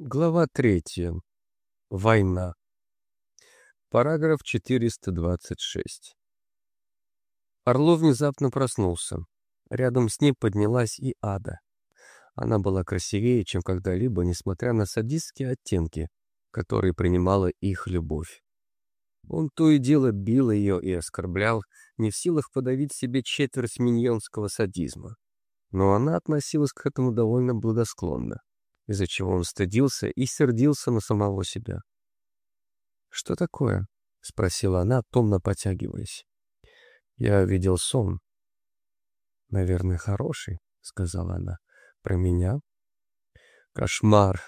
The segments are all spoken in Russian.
Глава третья. Война. Параграф 426. Орлов внезапно проснулся. Рядом с ним поднялась и Ада. Она была красивее, чем когда-либо, несмотря на садистские оттенки, которые принимала их любовь. Он то и дело бил ее и оскорблял, не в силах подавить себе четверть миньонского садизма. Но она относилась к этому довольно благосклонно из-за чего он стыдился и сердился на самого себя. «Что такое?» — спросила она, томно потягиваясь. «Я видел сон». «Наверное, хороший», — сказала она. «Про меня?» «Кошмар!»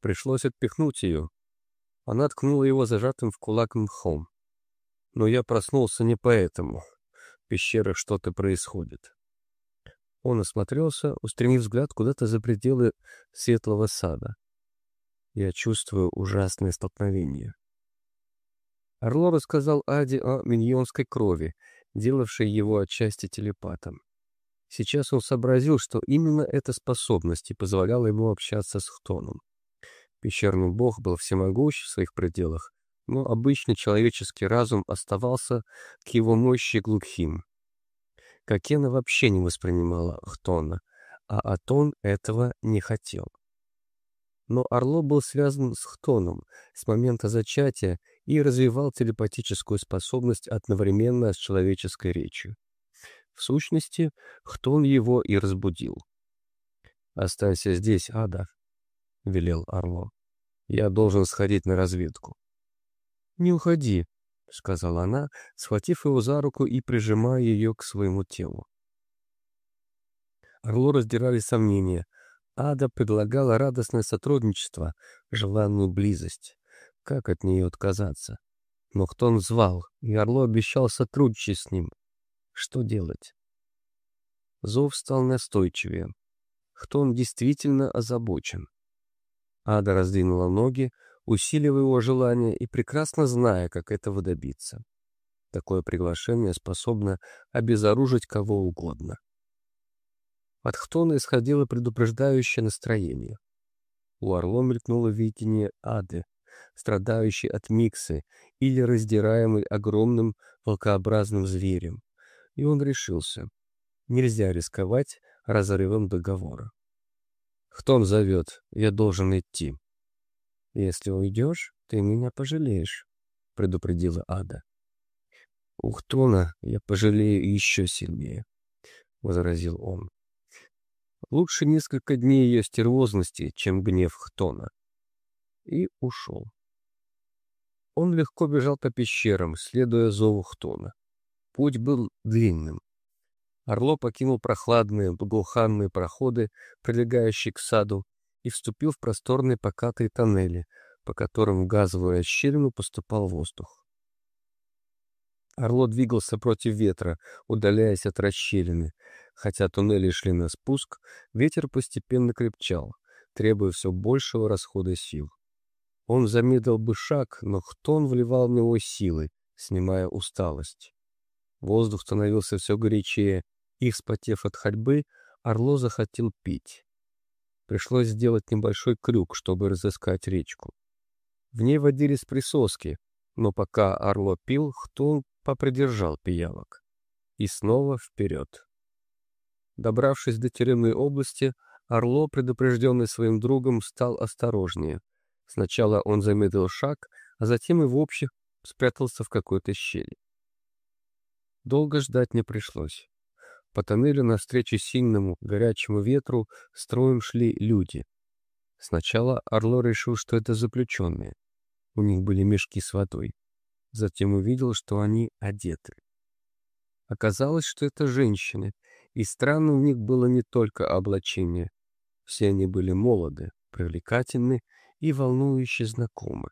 Пришлось отпихнуть ее. Она ткнула его зажатым в кулак мхом. Но я проснулся не поэтому. В пещерах что-то происходит. Он осмотрелся, устремив взгляд куда-то за пределы светлого сада. Я чувствую ужасное столкновение. Орло рассказал Аде о миньонской крови, делавшей его отчасти телепатом. Сейчас он сообразил, что именно эта способность и позволяла ему общаться с Хтоном. Пещерный бог был всемогущ в своих пределах, но обычный человеческий разум оставался к его мощи глухим. Кокена вообще не воспринимала Хтона, а Атон этого не хотел. Но Орло был связан с Хтоном с момента зачатия и развивал телепатическую способность одновременно с человеческой речью. В сущности, Хтон его и разбудил. «Останься здесь, Ада», — велел Орло. «Я должен сходить на разведку». «Не уходи», — сказала она, схватив его за руку и прижимая ее к своему телу. Орло раздирали сомнения. Ада предлагала радостное сотрудничество, желанную близость. Как от нее отказаться? Но кто он звал, и Орло обещал сотрудничать с ним. Что делать? Зов стал настойчивее. Кто он действительно озабочен? Ада раздвинула ноги, усиливая его желание и прекрасно зная, как этого добиться. Такое приглашение способно обезоружить кого угодно. От Хтона исходило предупреждающее настроение. У Орло мелькнуло видение ады, страдающей от миксы или раздираемой огромным волкообразным зверем. И он решился. Нельзя рисковать разрывом договора. «Хтон зовет, я должен идти», «Если уйдешь, ты меня пожалеешь», — предупредила Ада. «Ух, Тона, я пожалею еще сильнее», — возразил он. «Лучше несколько дней ее стервозности, чем гнев Хтона». И ушел. Он легко бежал по пещерам, следуя зову Хтона. Путь был длинным. Орло покинул прохладные, благоуханные проходы, прилегающие к саду, и вступил в просторные покатые тоннели, по которым в газовую расщелину поступал воздух. Орло двигался против ветра, удаляясь от расщелины. Хотя туннели шли на спуск, ветер постепенно крепчал, требуя все большего расхода сил. Он замедлил бы шаг, но Хтон вливал в него силы, снимая усталость. Воздух становился все горячее, и, вспотев от ходьбы, Орло захотел пить. Пришлось сделать небольшой крюк, чтобы разыскать речку. В ней водились присоски, но пока Орло пил, Хтун попридержал пиявок. И снова вперед. Добравшись до тюремной области, Орло, предупрежденный своим другом, стал осторожнее. Сначала он замедлил шаг, а затем и в общем спрятался в какой-то щели. Долго ждать не пришлось. По тоннелю навстречу сильному горячему ветру строем шли люди. Сначала Орло решил, что это заключенные. У них были мешки с водой. Затем увидел, что они одеты. Оказалось, что это женщины, и странно у них было не только облачение. Все они были молоды, привлекательны и волнующе знакомы.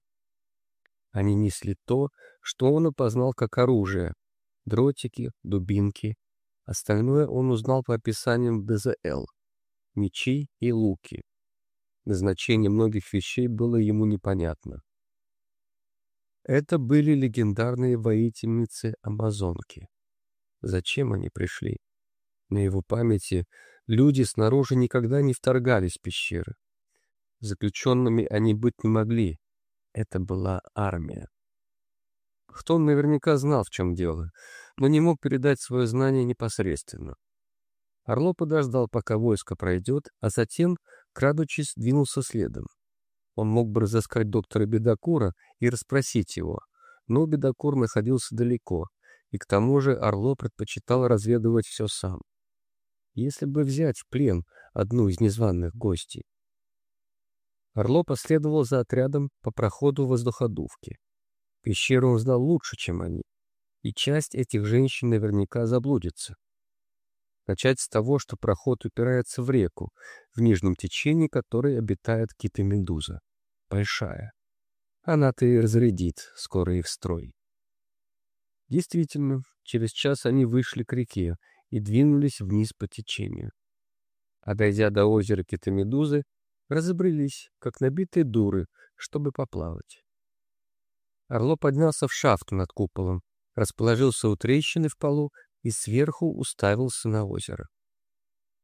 Они несли то, что он опознал как оружие — дротики, дубинки Остальное он узнал по описаниям ДЗЛ, мечи и луки. Назначение многих вещей было ему непонятно. Это были легендарные воительницы-амазонки. Зачем они пришли? На его памяти люди снаружи никогда не вторгались в пещеры. Заключенными они быть не могли. Это была армия. Хтон наверняка знал, в чем дело, но не мог передать свое знание непосредственно. Орло подождал, пока войско пройдет, а затем, крадучись, двинулся следом. Он мог бы разыскать доктора Бедокура и расспросить его, но Бедокур находился далеко, и к тому же Орло предпочитал разведывать все сам. Если бы взять в плен одну из незваных гостей. Орло последовал за отрядом по проходу воздуходувки. Пещеру он знал лучше, чем они, и часть этих женщин наверняка заблудится. Начать с того, что проход упирается в реку, в нижнем течении которой обитает кита-медуза. Большая. Она-то и разрядит скоро их строй. Действительно, через час они вышли к реке и двинулись вниз по течению. А дойдя до озера Китамедузы, разобрались, как набитые дуры, чтобы поплавать. Орло поднялся в шахту над куполом, расположился у трещины в полу и сверху уставился на озеро.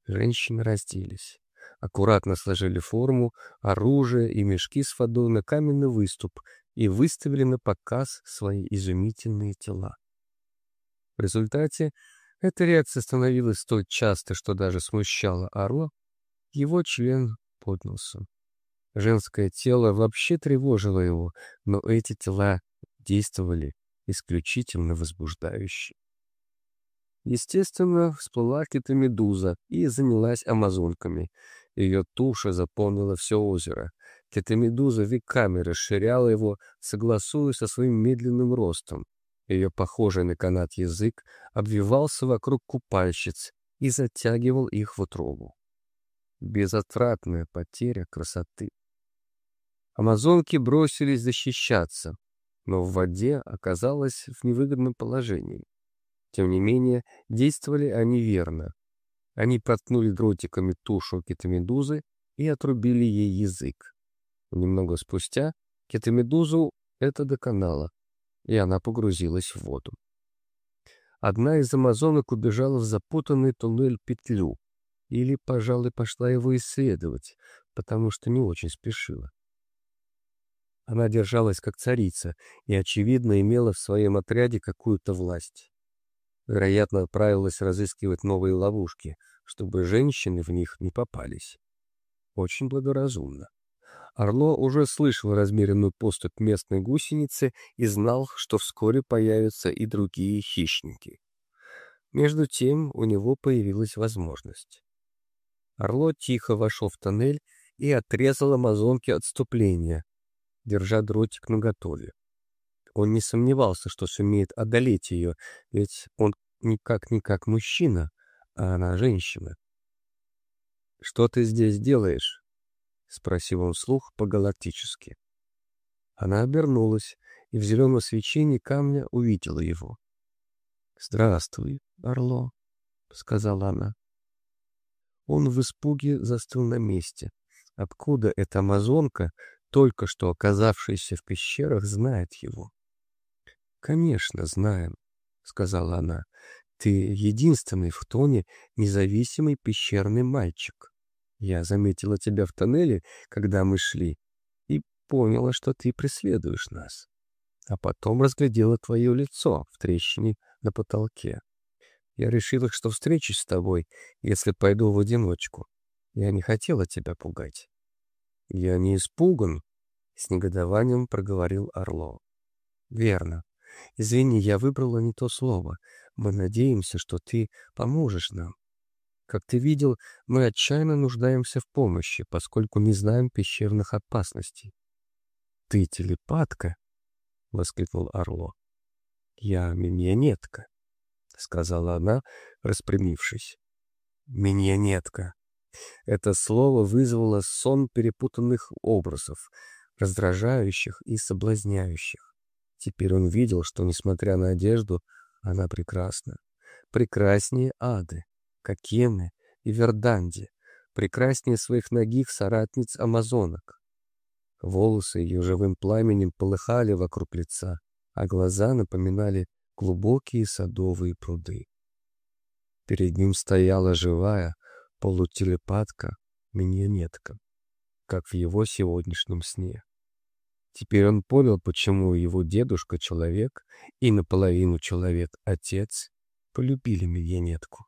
Женщины разделись. Аккуратно сложили форму, оружие и мешки с водой на каменный выступ и выставили на показ свои изумительные тела. В результате эта реакция становилась столь часто, что даже смущала Орла, его член поднялся. Женское тело вообще тревожило его, но эти тела действовали исключительно возбуждающе. Естественно, всплыла кита-медуза и занялась амазонками. Ее туша заполнила все озеро. Кита-медуза веками расширяла его, согласуясь со своим медленным ростом. Ее похожий на канат язык обвивался вокруг купальщиц и затягивал их в утробу. Безотвратная потеря красоты. Амазонки бросились защищаться, но в воде оказалось в невыгодном положении. Тем не менее, действовали они верно. Они проткнули дротиками тушу китамедузы и отрубили ей язык. Немного спустя китамедузу это доконало, и она погрузилась в воду. Одна из амазонок убежала в запутанный туннель-петлю, или, пожалуй, пошла его исследовать, потому что не очень спешила. Она держалась как царица и, очевидно, имела в своем отряде какую-то власть. Вероятно, отправилась разыскивать новые ловушки, чтобы женщины в них не попались. Очень благоразумно. Орло уже слышал размеренную поступь местной гусеницы и знал, что вскоре появятся и другие хищники. Между тем у него появилась возможность. Орло тихо вошел в тоннель и отрезал амазонке отступление, держа дротик наготове. Он не сомневался, что сумеет одолеть ее, ведь он никак-никак мужчина, а она женщина. «Что ты здесь делаешь?» — спросил он вслух по-галактически. Она обернулась и в зеленом свечении камня увидела его. «Здравствуй, Орло», — сказала она. Он в испуге застыл на месте. Откуда эта амазонка, только что оказавшаяся в пещерах, знает его? «Конечно, знаем», — сказала она. «Ты единственный в Тоне независимый пещерный мальчик. Я заметила тебя в тоннеле, когда мы шли, и поняла, что ты преследуешь нас. А потом разглядела твое лицо в трещине на потолке. Я решила, что встречусь с тобой, если пойду в одиночку. Я не хотела тебя пугать». «Я не испуган», — с негодованием проговорил Орло. «Верно. Извини, я выбрала не то слово. Мы надеемся, что ты поможешь нам. Как ты видел, мы отчаянно нуждаемся в помощи, поскольку не знаем пещерных опасностей. — Ты телепатка? — воскликнул Орло. — Я миньонетка, — сказала она, распрямившись. — Миньонетка. Это слово вызвало сон перепутанных образов, раздражающих и соблазняющих. Теперь он видел, что, несмотря на одежду, она прекрасна. Прекраснее ады, Кокены и Верданди, прекраснее своих ногих соратниц-амазонок. Волосы ее живым пламенем полыхали вокруг лица, а глаза напоминали глубокие садовые пруды. Перед ним стояла живая полутелепатка, миньонетка. Как в его сегодняшнем сне. Теперь он понял, почему его дедушка — человек и наполовину человек — отец, полюбили Мильянетку.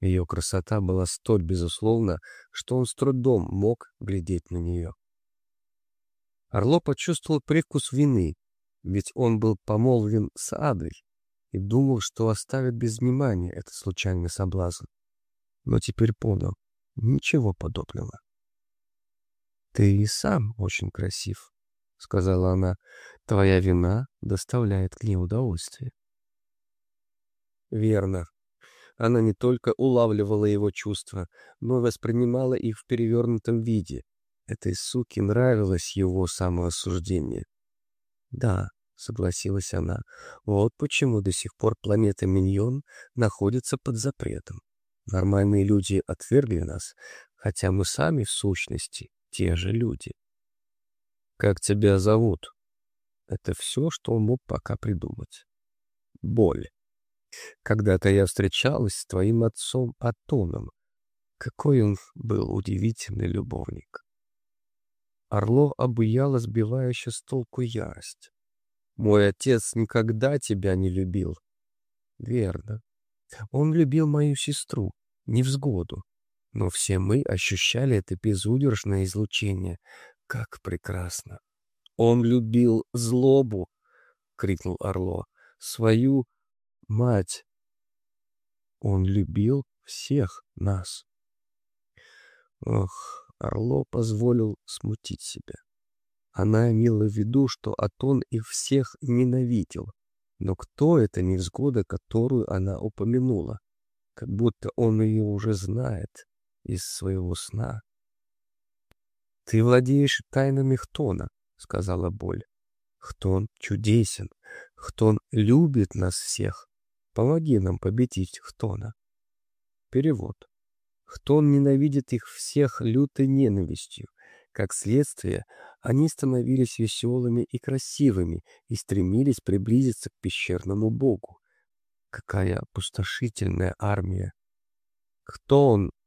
Ее красота была столь безусловна, что он с трудом мог глядеть на нее. Орло почувствовал привкус вины, ведь он был помолвлен с Адой и думал, что оставит без внимания этот случайный соблазн. Но теперь понял, ничего подобного. «Ты и сам очень красив», — сказала она. «Твоя вина доставляет мне удовольствие». Верно, она не только улавливала его чувства, но и воспринимала их в перевернутом виде. Этой суке нравилось его самоосуждение. «Да», — согласилась она, — «вот почему до сих пор планета Миньон находится под запретом. Нормальные люди отвергли нас, хотя мы сами, в сущности, те же люди». «Как тебя зовут?» Это все, что он мог пока придумать. Боль. Когда-то я встречалась с твоим отцом Атоном. Какой он был удивительный любовник. Орло обуяла сбивающая с толку ярость. Мой отец никогда тебя не любил. Верно. Он любил мою сестру, невзгоду. Но все мы ощущали это безудержное излучение. Как прекрасно! Он любил злобу, — крикнул Орло, — свою мать. Он любил всех нас. Ох, Орло позволил смутить себя. Она имела в виду, что Атон их всех ненавидел. Но кто эта невзгода, которую она упомянула? Как будто он ее уже знает из своего сна. «Ты владеешь тайнами Хтона», — сказала Боль. «Хтон чудесен. Хтон любит нас всех. Помоги нам победить Хтона. Перевод. Хтон ненавидит их всех лютой ненавистью. Как следствие, они становились веселыми и красивыми и стремились приблизиться к пещерному богу. Какая опустошительная армия! «Кто он?» —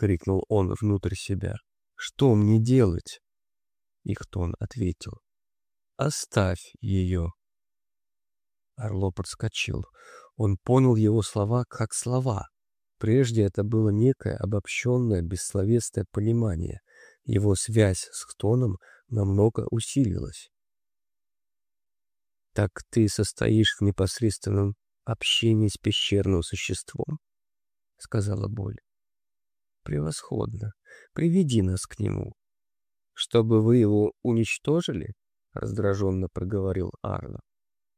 крикнул он внутрь себя. «Что мне делать?» И Хтон ответил. «Оставь ее». Орло подскочил. Он понял его слова как слова. Прежде это было некое обобщенное бессловесное понимание. Его связь с Хтоном намного усилилась. «Так ты состоишь в непосредственном общении с пещерным существом?» — сказала Боль. «Превосходно. Приведи нас к нему». «Чтобы вы его уничтожили?» — раздраженно проговорил Арно.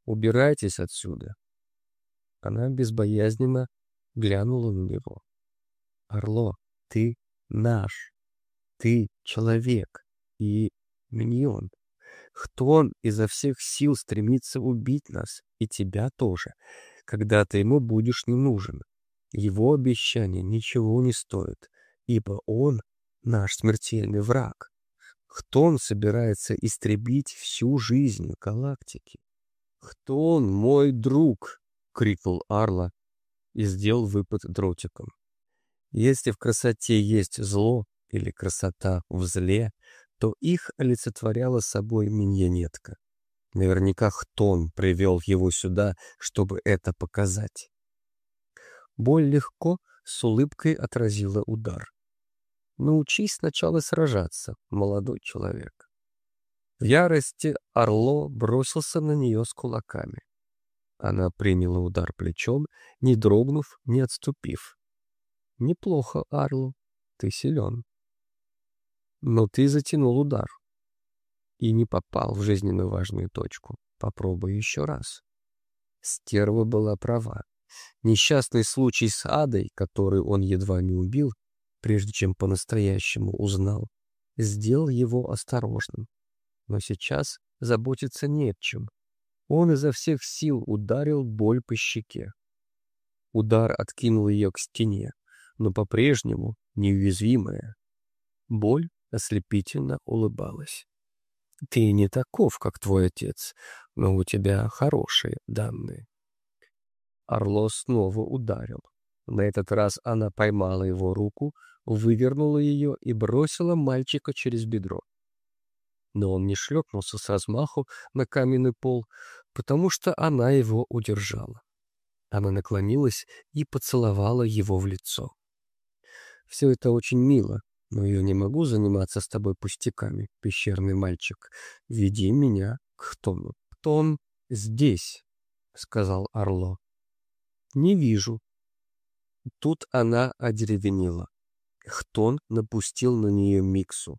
«Убирайтесь отсюда. Она безбоязненно глянула на него. «Орло, ты наш. Ты человек. И миньон. Хтон изо всех сил стремится убить нас, и тебя тоже, когда ты ему будешь не нужен. Его обещания ничего не стоят, ибо он наш смертельный враг. Хтон собирается истребить всю жизнь галактики. Хтон мой друг, — крикнул Арла и сделал выпад дротиком. Если в красоте есть зло или красота в зле, то их олицетворяла собой миньонетка. Наверняка Хтон привел его сюда, чтобы это показать. Боль легко, с улыбкой отразила удар. Научись сначала сражаться, молодой человек. В ярости Орло бросился на нее с кулаками. Она приняла удар плечом, не дрогнув, не отступив. «Неплохо, Арлу, ты силен». «Но ты затянул удар и не попал в жизненно важную точку. Попробуй еще раз». Стерва была права. Несчастный случай с Адой, который он едва не убил, прежде чем по-настоящему узнал, сделал его осторожным. Но сейчас заботиться не о чем. Он изо всех сил ударил боль по щеке. Удар откинул ее к стене, но по-прежнему неуязвимая. Боль ослепительно улыбалась. «Ты не таков, как твой отец, но у тебя хорошие данные». Орло снова ударил. На этот раз она поймала его руку, вывернула ее и бросила мальчика через бедро. Но он не шлепнулся с размаху на каменный пол, потому что она его удержала. Она наклонилась и поцеловала его в лицо. «Все это очень мило, но я не могу заниматься с тобой пустяками, пещерный мальчик. Веди меня к Тону». «Тон здесь», — сказал Орло. «Не вижу». Тут она одеревенела. Хтон напустил на нее миксу.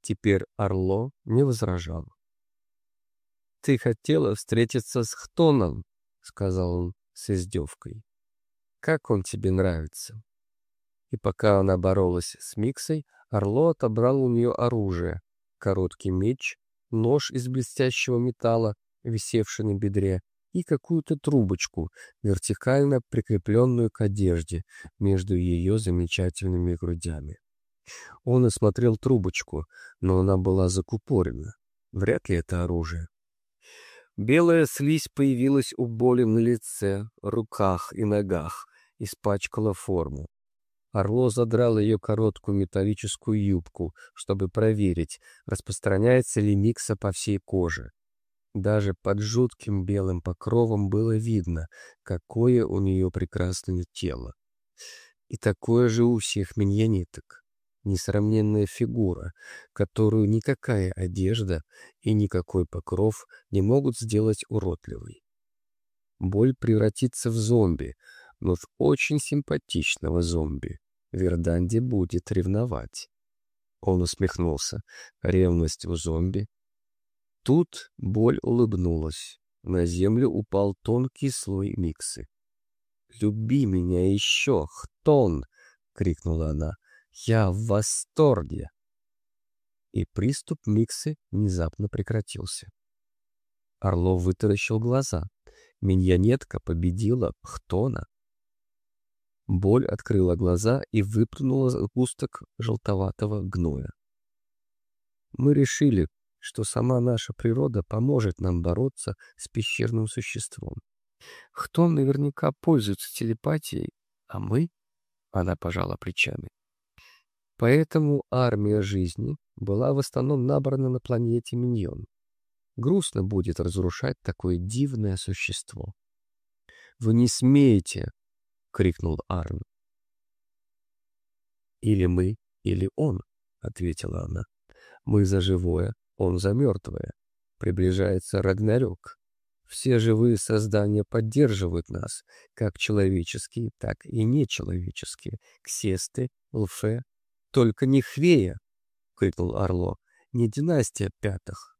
Теперь Орло не возражал. «Ты хотела встретиться с Хтоном», — сказал он с издевкой. «Как он тебе нравится?» И пока она боролась с Миксой, Орло отобрал у нее оружие. Короткий меч, нож из блестящего металла, висевший на бедре, и какую-то трубочку, вертикально прикрепленную к одежде между ее замечательными грудями. Он осмотрел трубочку, но она была закупорена. Вряд ли это оружие. Белая слизь появилась у боли на лице, руках и ногах, испачкала форму. Орло задрал ее короткую металлическую юбку, чтобы проверить, распространяется ли микса по всей коже. Даже под жутким белым покровом было видно, какое у нее прекрасное тело. И такое же у всех миньониток. Несравненная фигура, которую никакая одежда и никакой покров не могут сделать уродливой. Боль превратится в зомби, но в очень симпатичного зомби. Верданди будет ревновать. Он усмехнулся. Ревность у зомби Тут боль улыбнулась. На землю упал тонкий слой миксы. «Люби меня еще, Хтон!» — крикнула она. «Я в восторге!» И приступ миксы внезапно прекратился. Орлов вытаращил глаза. Миньонетка победила Хтона. Боль открыла глаза и выплюнула сгусток желтоватого гноя. «Мы решили, что сама наша природа поможет нам бороться с пещерным существом. Кто наверняка пользуется телепатией, а мы? Она пожала плечами. Поэтому армия жизни была в основном набрана на планете Миньон. Грустно будет разрушать такое дивное существо. «Вы не смеете!» — крикнул Арн. «Или мы, или он», — ответила она. «Мы за живое, он за мертвое. Приближается Рагнарёк. Все живые создания поддерживают нас, как человеческие, так и нечеловеческие. Ксесты, Лфе. Только не Хвея, — крикнул Орло, — не династия пятых.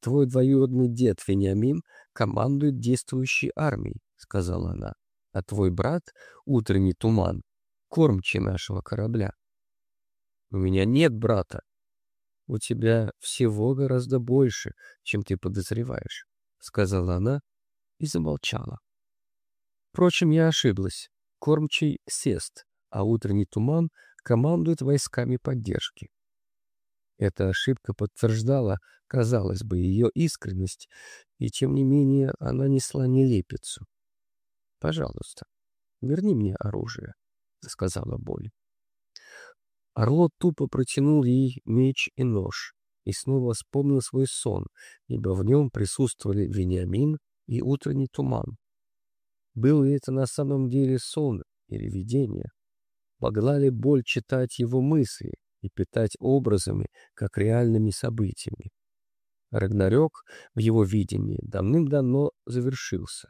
Твой двоюродный дед Вениамин командует действующей армией, — сказала она. А твой брат — утренний туман, кормчий нашего корабля. У меня нет брата, «У тебя всего гораздо больше, чем ты подозреваешь», — сказала она и замолчала. Впрочем, я ошиблась. Кормчий — сест, а утренний туман командует войсками поддержки. Эта ошибка подтверждала, казалось бы, ее искренность, и тем не менее она несла нелепицу. «Пожалуйста, верни мне оружие», — сказала Боль. Орло тупо протянул ей меч и нож и снова вспомнил свой сон, ибо в нем присутствовали Вениамин и утренний туман. Был ли это на самом деле сон или видение? Могла ли боль читать его мысли и питать образами, как реальными событиями? Рагнарёк в его видении давным-давно завершился.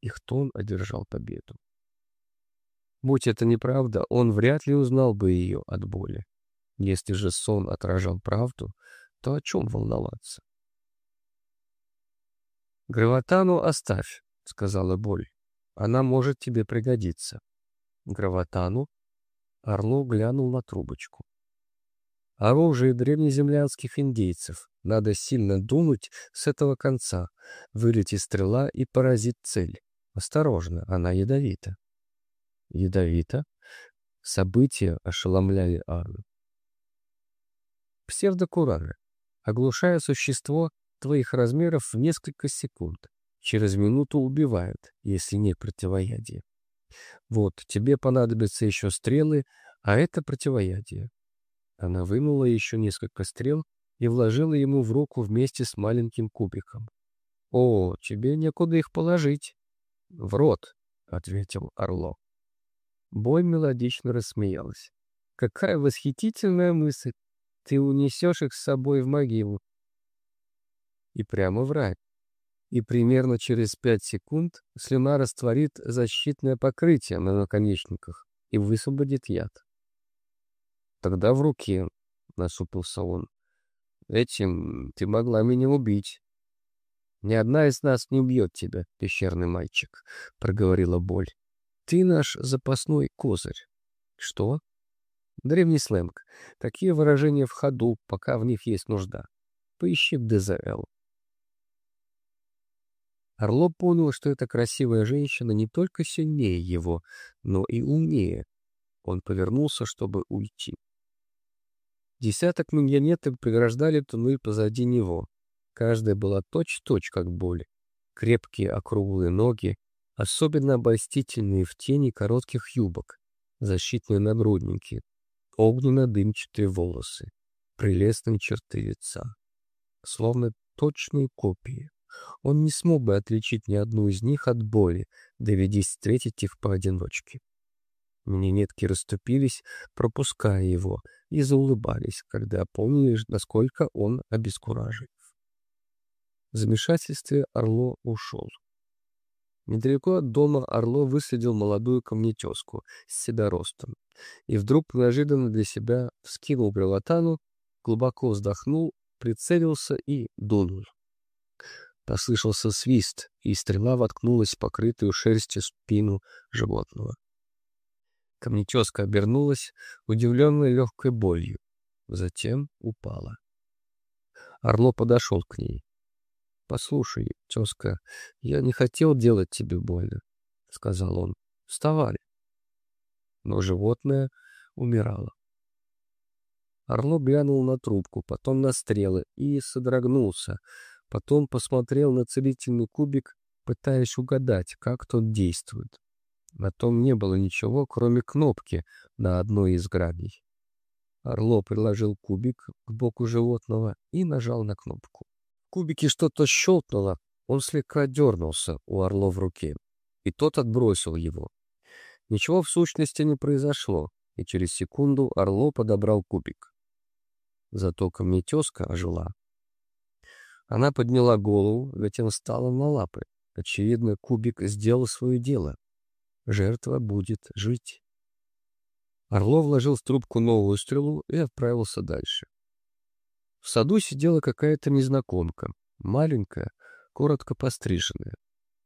Ихтон одержал победу. Будь это неправда, он вряд ли узнал бы ее от боли. Если же сон отражал правду, то о чем волноваться? «Граватану оставь», — сказала боль. «Она может тебе пригодиться». «Граватану?» Орло глянул на трубочку. «Оружие древнеземлянских индейцев. Надо сильно дунуть с этого конца. Вылетит стрела и поразит цель. Осторожно, она ядовита». Ядовито. События ошеломляли Арну. Псевдокурары. Оглушая существо твоих размеров в несколько секунд. Через минуту убивают, если нет противоядия. Вот, тебе понадобятся еще стрелы, А это противоядие. Она вынула еще несколько стрел и вложила ему в руку вместе с маленьким кубиком. «О, тебе некуда их положить». «В рот», — ответил Орло. Бой мелодично рассмеялась. «Какая восхитительная мысль! Ты унесешь их с собой в могилу». И прямо в рай. И примерно через пять секунд слюна растворит защитное покрытие на наконечниках и высвободит яд. Тогда в руке, — насупился он. Этим ты могла меня убить. Ни одна из нас не убьет тебя, пещерный мальчик, — проговорила боль. Ты наш запасной козырь. Что? Древний сленг. Такие выражения в ходу, пока в них есть нужда. Поищи в ДЗЛ. Орло понял, что эта красивая женщина не только сильнее его, но и умнее. Он повернулся, чтобы уйти. Десяток миньонеток преграждали туннель позади него. Каждая была точь-точь, как боль. Крепкие округлые ноги, особенно обольстительные в тени коротких юбок, защитные нагрудники, огненно-дымчатые волосы, прелестные черты лица. Словно точные копии. Он не смог бы отличить ни одну из них от боли, доведись встретить их поодиночке. Минетки расступились, пропуская его, и заулыбались, когда опомнили, насколько он обескуражен. В замешательстве Орло ушел. Недалеко от дома Орло выследил молодую камнетеску с седоростом и вдруг неожиданно для себя вскинул брелотану, глубоко вздохнул, прицелился и дунул. Послышался свист, и стрела воткнулась в покрытую шерстью спину животного. Камнетеска обернулась, удивленная легкой болью. Затем упала. Орло подошел к ней. — Послушай, тезка, я не хотел делать тебе больно, — сказал он. — Вставали. Но животное умирало. Орло глянул на трубку, потом на стрелы и содрогнулся. Потом посмотрел на целительный кубик, пытаясь угадать, как тот действует. На том не было ничего, кроме кнопки на одной из граней. Орло приложил кубик к боку животного и нажал на кнопку. Кубике что-то щелкнуло, он слегка дернулся у Орло в руке, и тот отбросил его. Ничего в сущности не произошло, и через секунду Орло подобрал кубик. Зато камнетеска ожила. Она подняла голову, затем встала на лапы. Очевидно, кубик сделал свое дело жертва будет жить. Орлов вложил в трубку новую стрелу и отправился дальше. В саду сидела какая-то незнакомка, маленькая, коротко постриженная.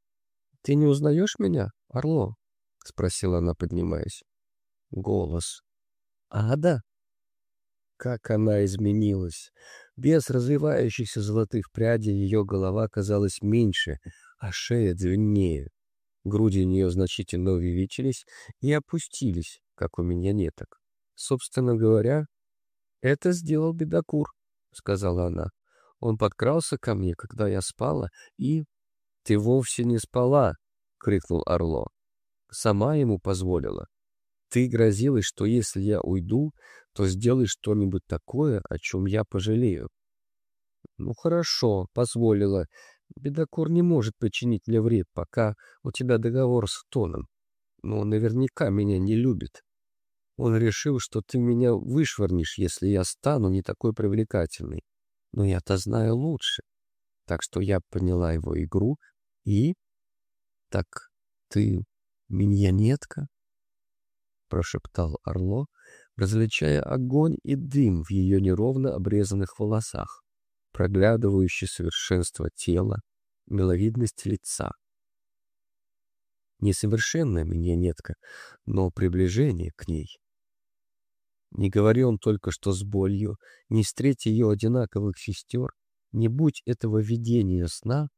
— Ты не узнаешь меня, Орло? — спросила она, поднимаясь. Голос. — Ада? Как она изменилась! Без развивающихся золотых прядей ее голова казалась меньше, а шея длиннее. Груди у нее значительно увеличились и опустились, как у меня неток. Собственно говоря, это сделал бедокур, — сказала она. Он подкрался ко мне, когда я спала, и... — Ты вовсе не спала, — крикнул Орло. Сама ему позволила. Ты грозилась, что если я уйду, то сделаешь что-нибудь такое, о чем я пожалею. Ну хорошо, позволила, Бедокур не может причинить мне вред, пока у тебя договор с Тоном. Но он наверняка меня не любит. Он решил, что ты меня вышвырнешь, если я стану не такой привлекательной. Но я-то знаю лучше. Так что я поняла его игру и... Так ты миньонетка? Прошептал Орло, различая огонь и дым в ее неровно обрезанных волосах проглядывающее совершенство тела, миловидность лица. Несовершенная миньонетка, но приближение к ней. Не говори он только что с болью, не встреть ее одинаковых сестер, не будь этого видения сна,